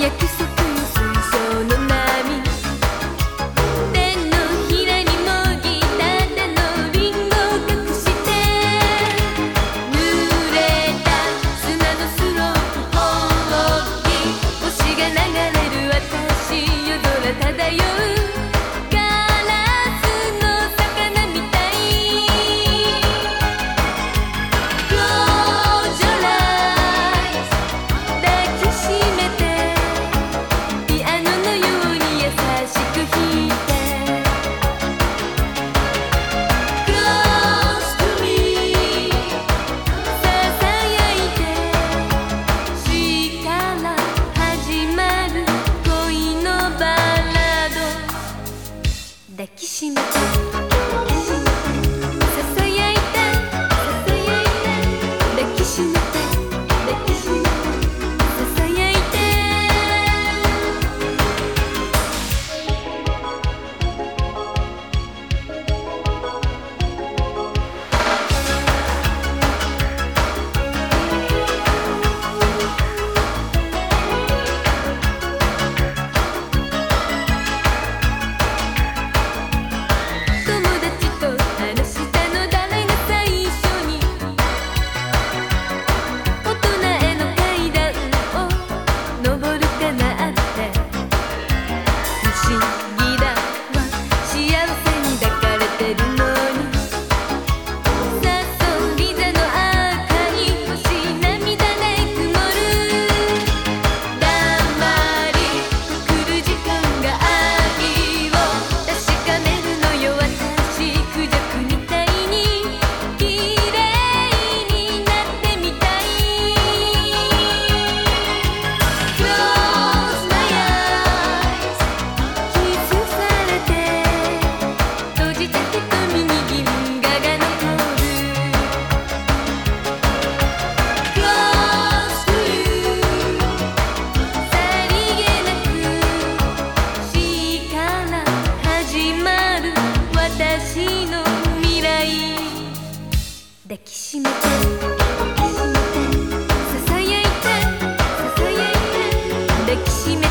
y 抱きしめて」「抱きしめて」「囁いて囁いて」「抱きしめて」